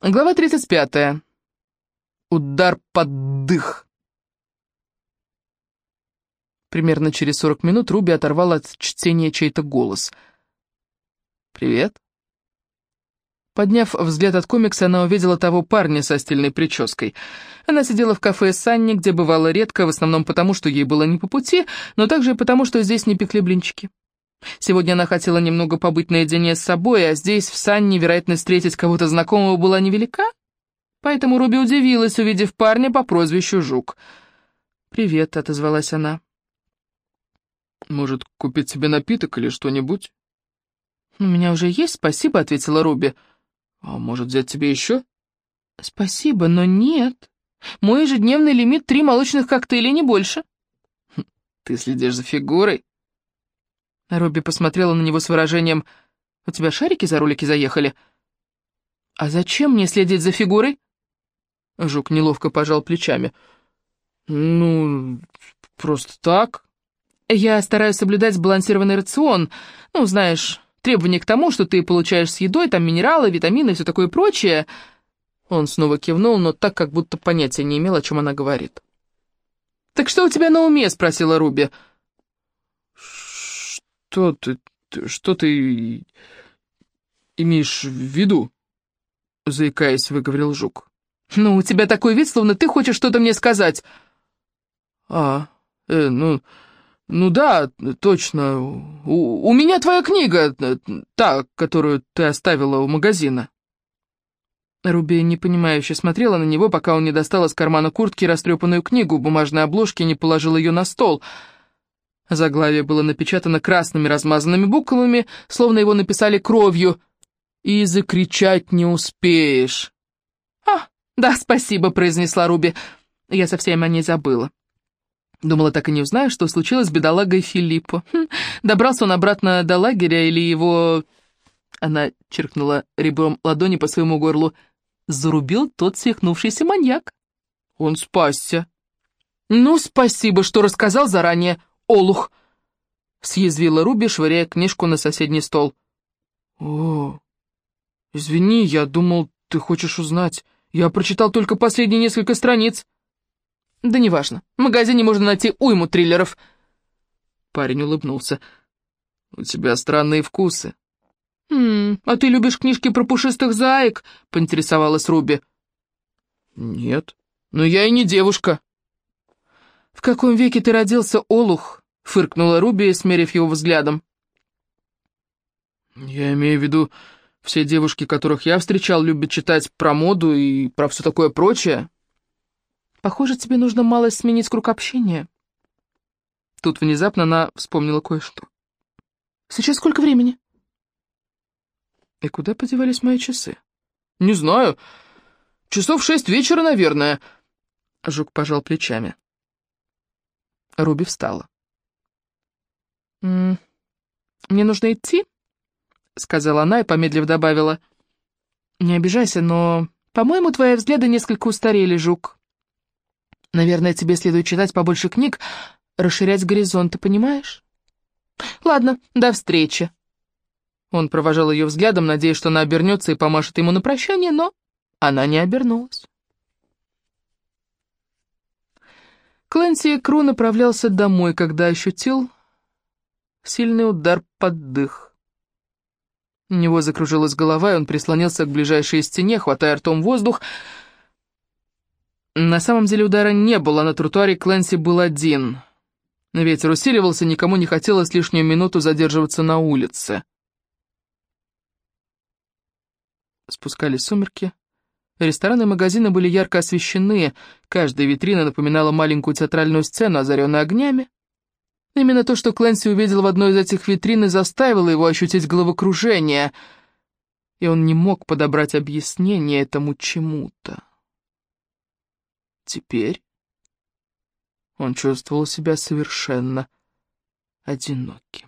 Глава 35. Удар под дых. Примерно через 40 минут Руби оторвала от чтения чей-то голос. «Привет». Подняв взгляд от комикса, она увидела того парня со стильной прической. Она сидела в кафе Санни, где бывала редко, в основном потому, что ей было не по пути, но также и потому, что здесь не пекли блинчики. Сегодня она хотела немного побыть наедине с собой, а здесь, в Санне, вероятность встретить кого-то знакомого была невелика. Поэтому Руби удивилась, увидев парня по прозвищу Жук. «Привет», — отозвалась она. «Может, купить себе напиток или что-нибудь?» «У меня уже есть, спасибо», — ответила Руби. «А может, взять тебе еще?» «Спасибо, но нет. Мой ежедневный лимит — три молочных коктейля, не больше». Хм, «Ты следишь за фигурой?» Робби посмотрела на него с выражением «У тебя шарики за ролики заехали?» «А зачем мне следить за фигурой?» Жук неловко пожал плечами. «Ну, просто так». «Я стараюсь соблюдать сбалансированный рацион. Ну, знаешь, требования к тому, что ты получаешь с едой, там минералы, витамины и все такое прочее». Он снова кивнул, но так, как будто понятия не имел, о чем она говорит. «Так что у тебя на уме?» — спросила Руби. «Что ты... что ты имеешь в виду?» Заикаясь, выговорил Жук. «Ну, у тебя такой вид, словно ты хочешь что-то мне сказать». «А, э, ну... ну да, точно. У, у меня твоя книга, та, которую ты оставила у магазина». Руби непонимающе смотрела на него, пока он не достал из кармана куртки растрепанную книгу в бумажной обложке и не положил ее на стол. Заглавие было напечатано красными размазанными буквами, словно его написали кровью, и закричать не успеешь. «А, да, спасибо», — произнесла Руби. Я совсем о ней забыла. Думала, так и не узнаю, что случилось с бедолагой Филиппо. Хм, добрался он обратно до лагеря или его... Она черкнула ребром ладони по своему горлу. Зарубил тот свихнувшийся маньяк. Он спасся. «Ну, спасибо, что рассказал заранее, Олух!» Съязвила Руби, швыряя книжку на соседний стол. «О, извини, я думал, ты хочешь узнать. Я прочитал только последние несколько страниц». «Да неважно. В магазине можно найти уйму триллеров». Парень улыбнулся. «У тебя странные вкусы». «Хм, а ты любишь книжки про пушистых заек?» — поинтересовалась Руби. «Нет, но я и не девушка». «В каком веке ты родился, Олух?» — фыркнула Руби, смерив его взглядом. «Я имею в виду, все девушки, которых я встречал, любят читать про моду и про все такое прочее». «Похоже, тебе нужно мало сменить круг общения». Тут внезапно она вспомнила кое-что. «Сейчас сколько времени?» И куда подевались мои часы? Не знаю. Часов шесть вечера, наверное. Жук пожал плечами. Руби встала. «М -м, «Мне нужно идти?» — сказала она и, помедлив, добавила. «Не обижайся, но, по-моему, твои взгляды несколько устарели, Жук. Наверное, тебе следует читать побольше книг, расширять горизонты, понимаешь? Ладно, до встречи». Он провожал ее взглядом, надеясь, что она обернется и помашет ему на прощание, но она не обернулась. Клэнси Кру направлялся домой, когда ощутил сильный удар под дых. У него закружилась голова, и он прислонился к ближайшей стене, хватая ртом воздух. На самом деле удара не было, на тротуаре Клэнси был один. Ветер усиливался, никому не хотелось лишнюю минуту задерживаться на улице. Спускались сумерки. Рестораны и магазины были ярко освещены, каждая витрина напоминала маленькую театральную сцену, озаренную огнями. Именно то, что Клэнси увидел в одной из этих витрин, и заставило его ощутить головокружение, и он не мог подобрать объяснение этому чему-то. Теперь он чувствовал себя совершенно одиноким.